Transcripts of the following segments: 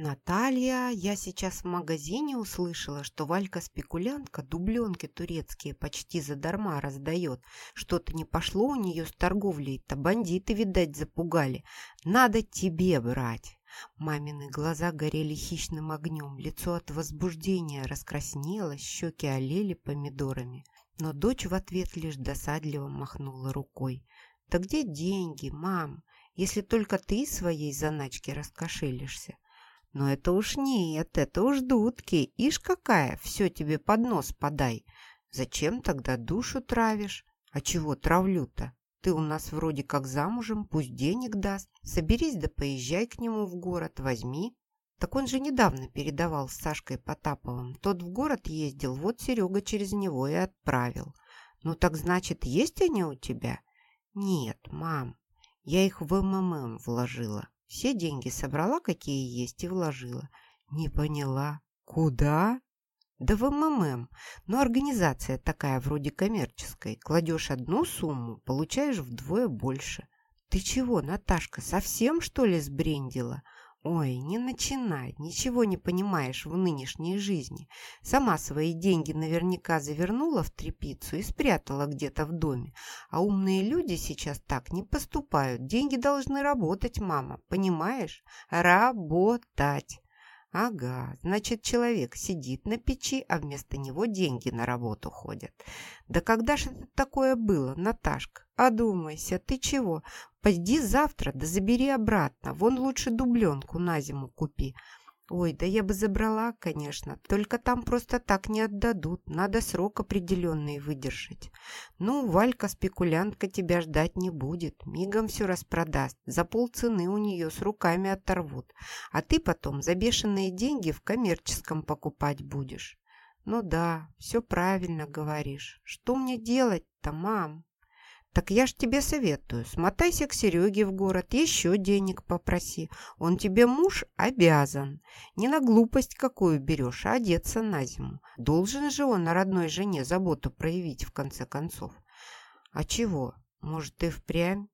«Наталья, я сейчас в магазине услышала, что Валька-спекулянтка дубленки турецкие почти задарма раздает. Что-то не пошло у нее с торговлей-то, бандиты, видать, запугали. Надо тебе брать». Мамины глаза горели хищным огнем, лицо от возбуждения раскраснелось, щеки олели помидорами. Но дочь в ответ лишь досадливо махнула рукой. «Да где деньги, мам, если только ты своей заначки раскошелишься?» Но это уж нет, это уж дудки. Ишь какая, все тебе под нос подай. Зачем тогда душу травишь? А чего травлю-то? Ты у нас вроде как замужем, пусть денег даст. Соберись да поезжай к нему в город, возьми. Так он же недавно передавал с Сашкой Потаповым. Тот в город ездил, вот Серега через него и отправил. Ну так значит, есть они у тебя? Нет, мам, я их в МММ вложила. Все деньги собрала, какие есть, и вложила. Не поняла. Куда? Да в МММ. Но организация такая, вроде коммерческой. Кладешь одну сумму, получаешь вдвое больше. Ты чего, Наташка, совсем, что ли, сбрендила? Ой, не начинай, ничего не понимаешь в нынешней жизни. Сама свои деньги наверняка завернула в трепицу и спрятала где-то в доме. А умные люди сейчас так не поступают. Деньги должны работать, мама, понимаешь? Работать. Ага, значит, человек сидит на печи, а вместо него деньги на работу ходят. Да когда же это такое было, Наташка? Одумайся, ты чего? Пойди завтра, да забери обратно. Вон лучше дубленку на зиму купи. Ой, да я бы забрала, конечно, только там просто так не отдадут. Надо срок определенный выдержать. Ну, Валька-спекулянтка тебя ждать не будет. Мигом все распродаст. За полцены у нее с руками оторвут. А ты потом за бешеные деньги в коммерческом покупать будешь. Ну да, все правильно говоришь. Что мне делать-то, мам? Так я ж тебе советую, смотайся к Сереге в город, еще денег попроси. Он тебе муж обязан. Не на глупость какую берешь, а одеться на зиму. Должен же он о родной жене заботу проявить в конце концов. А чего? Может, ты впрямь?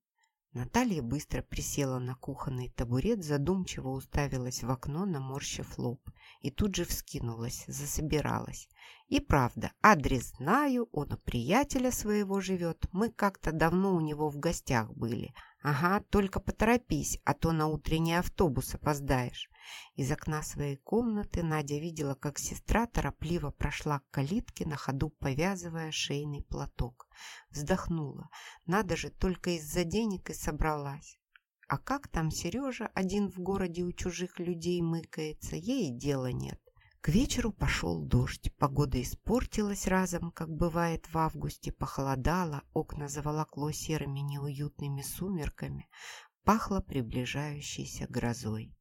Наталья быстро присела на кухонный табурет, задумчиво уставилась в окно, наморщив лоб. И тут же вскинулась, засобиралась. И правда, адрес знаю, он у приятеля своего живет. Мы как-то давно у него в гостях были. Ага, только поторопись, а то на утренний автобус опоздаешь. Из окна своей комнаты Надя видела, как сестра торопливо прошла к калитке, на ходу повязывая шейный платок. Вздохнула. Надо же, только из-за денег и собралась. А как там Сережа один в городе у чужих людей мыкается, ей дела нет. К вечеру пошел дождь. Погода испортилась разом, как бывает в августе. Похолодало, окна заволокло серыми неуютными сумерками. Пахло приближающейся грозой.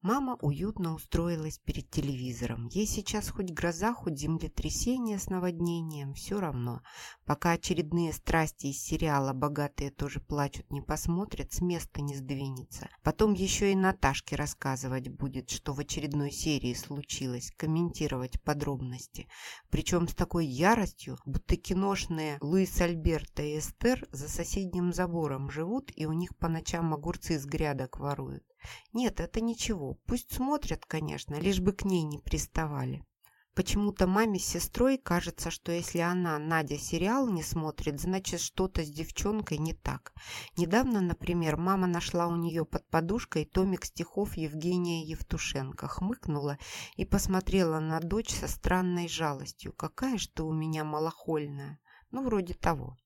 Мама уютно устроилась перед телевизором. Ей сейчас хоть гроза, хоть землетрясение с наводнением, все равно. Пока очередные страсти из сериала «Богатые тоже плачут» не посмотрят, с места не сдвинется. Потом еще и Наташке рассказывать будет, что в очередной серии случилось, комментировать подробности. Причем с такой яростью, будто киношные Луис Альберто и Эстер за соседним забором живут, и у них по ночам огурцы с грядок воруют. Нет, это ничего. Пусть смотрят, конечно, лишь бы к ней не приставали. Почему-то маме с сестрой кажется, что если она, Надя, сериал не смотрит, значит что-то с девчонкой не так. Недавно, например, мама нашла у нее под подушкой томик стихов Евгения Евтушенко, хмыкнула и посмотрела на дочь со странной жалостью. «Какая же ты у меня малохольная!» Ну, вроде того.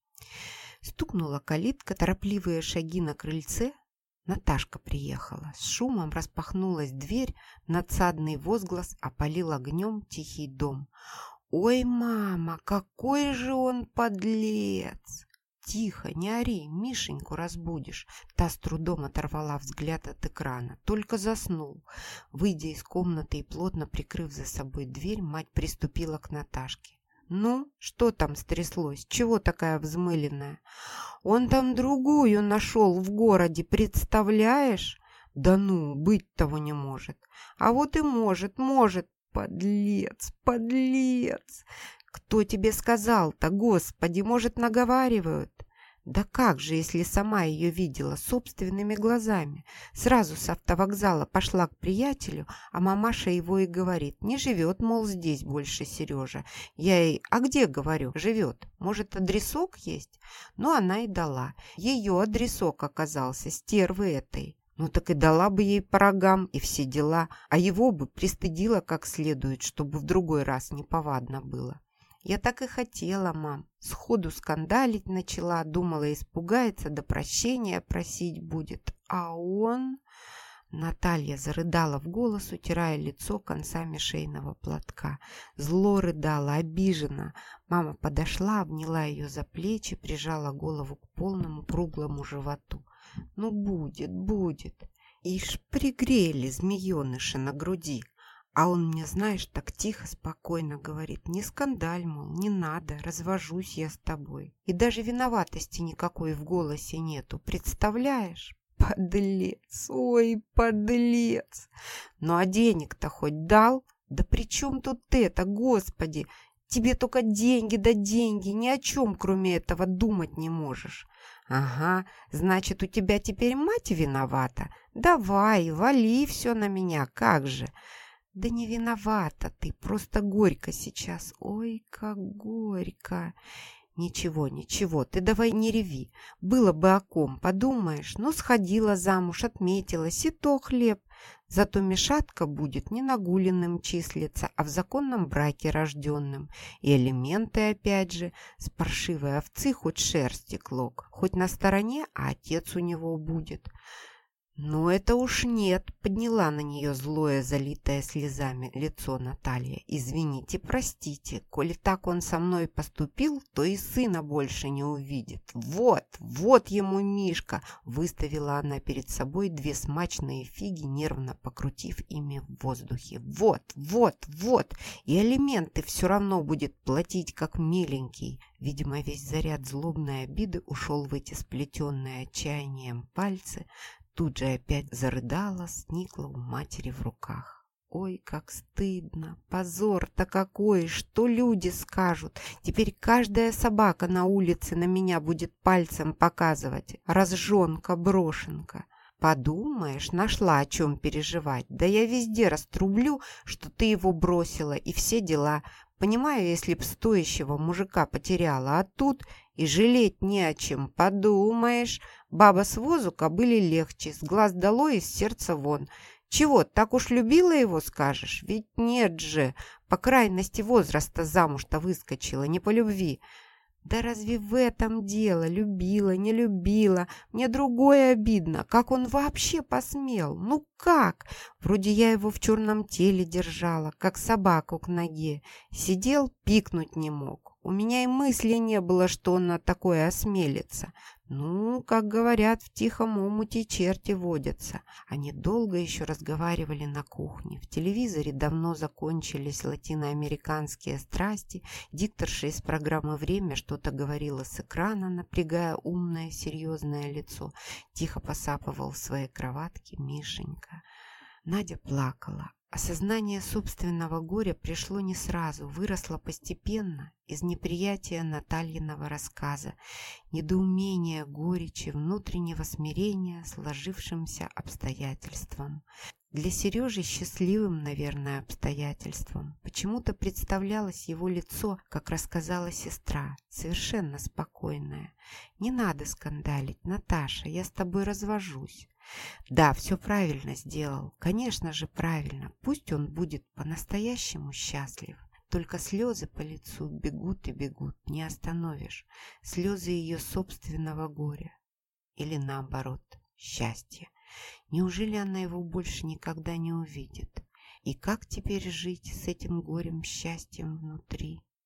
Стукнула калитка, торопливые шаги на крыльце, Наташка приехала. С шумом распахнулась дверь, надсадный возглас опалил огнем тихий дом. «Ой, мама, какой же он подлец!» «Тихо, не ори, Мишеньку разбудишь». Та с трудом оторвала взгляд от экрана. Только заснул. Выйдя из комнаты и плотно прикрыв за собой дверь, мать приступила к Наташке. «Ну, что там стряслось? Чего такая взмыленная?» «Он там другую нашел в городе, представляешь?» «Да ну, быть того не может!» «А вот и может, может! Подлец, подлец!» «Кто тебе сказал-то, господи, может, наговаривают?» Да как же, если сама ее видела собственными глазами? Сразу с автовокзала пошла к приятелю, а мамаша его и говорит, не живет, мол, здесь больше Сережа. Я ей, а где, говорю, живет? Может, адресок есть? Ну, она и дала. Ее адресок оказался, стервы этой. Ну так и дала бы ей по рогам и все дела, а его бы пристыдила как следует, чтобы в другой раз неповадно было. Я так и хотела, мам. Сходу скандалить начала, думала, испугается, до прощения просить будет. А он... Наталья зарыдала в голос, утирая лицо концами шейного платка. Зло рыдала, обижена. Мама подошла, обняла ее за плечи, прижала голову к полному круглому животу. «Ну, будет, будет!» Ишь, пригрели змееныши на груди. А он мне, знаешь, так тихо, спокойно говорит, не скандаль, мол, не надо, развожусь я с тобой. И даже виноватости никакой в голосе нету, представляешь? Подлец, ой, подлец. Ну а денег-то хоть дал? Да при чем тут это, господи? Тебе только деньги да деньги, ни о чем кроме этого думать не можешь. Ага, значит, у тебя теперь мать виновата? Давай, вали все на меня, как же. Да не виновата ты, просто горько сейчас. Ой, как горько. Ничего, ничего, ты давай не реви. Было бы о ком, подумаешь. Ну, сходила замуж, отметилась, и то хлеб. Зато Мишатка будет не нагуленным числиться, а в законном браке рожденным. И элементы, опять же, с паршивой овцы хоть шерсти клок, хоть на стороне, а отец у него будет. «Ну это уж нет», — подняла на нее злое, залитое слезами лицо Наталья. «Извините, простите, коли так он со мной поступил, то и сына больше не увидит. Вот, вот ему Мишка!» Выставила она перед собой две смачные фиги, нервно покрутив ими в воздухе. «Вот, вот, вот! И алименты все равно будет платить, как миленький!» Видимо, весь заряд злобной обиды ушел в эти сплетенные отчаянием пальцы, Тут же опять зарыдала, сникла у матери в руках. Ой, как стыдно! Позор-то какой! Что люди скажут? Теперь каждая собака на улице на меня будет пальцем показывать. Разжонка, брошенка. Подумаешь, нашла о чем переживать. Да я везде раструблю, что ты его бросила, и все дела. Понимаю, если б стоящего мужика потеряла, а тут и жалеть не о чем. Подумаешь, баба с возу кобыли легче, с глаз долой, из сердца вон. Чего, так уж любила его, скажешь? Ведь нет же, по крайности возраста замуж-то выскочила, не по любви. Да разве в этом дело? Любила, не любила. Мне другое обидно. Как он вообще посмел? Ну как? Вроде я его в черном теле держала, как собаку к ноге. Сидел, пикнуть не мог. У меня и мысли не было, что он на такое осмелится. Ну, как говорят, в тихом омуте черти водятся. Они долго еще разговаривали на кухне. В телевизоре давно закончились латиноамериканские страсти. Дикторша из программы «Время» что-то говорила с экрана, напрягая умное, серьезное лицо. Тихо посапывал в своей кроватке Мишенька. Надя плакала. Осознание собственного горя пришло не сразу, выросло постепенно из неприятия Натальиного рассказа, недоумения, горечи, внутреннего смирения сложившимся обстоятельствам. Для Сережи счастливым, наверное, обстоятельством. Почему-то представлялось его лицо, как рассказала сестра, совершенно спокойное. «Не надо скандалить, Наташа, я с тобой развожусь». Да, все правильно сделал. Конечно же, правильно. Пусть он будет по-настоящему счастлив. Только слезы по лицу бегут и бегут, не остановишь. Слезы ее собственного горя. Или наоборот, счастья. Неужели она его больше никогда не увидит? И как теперь жить с этим горем, счастьем внутри?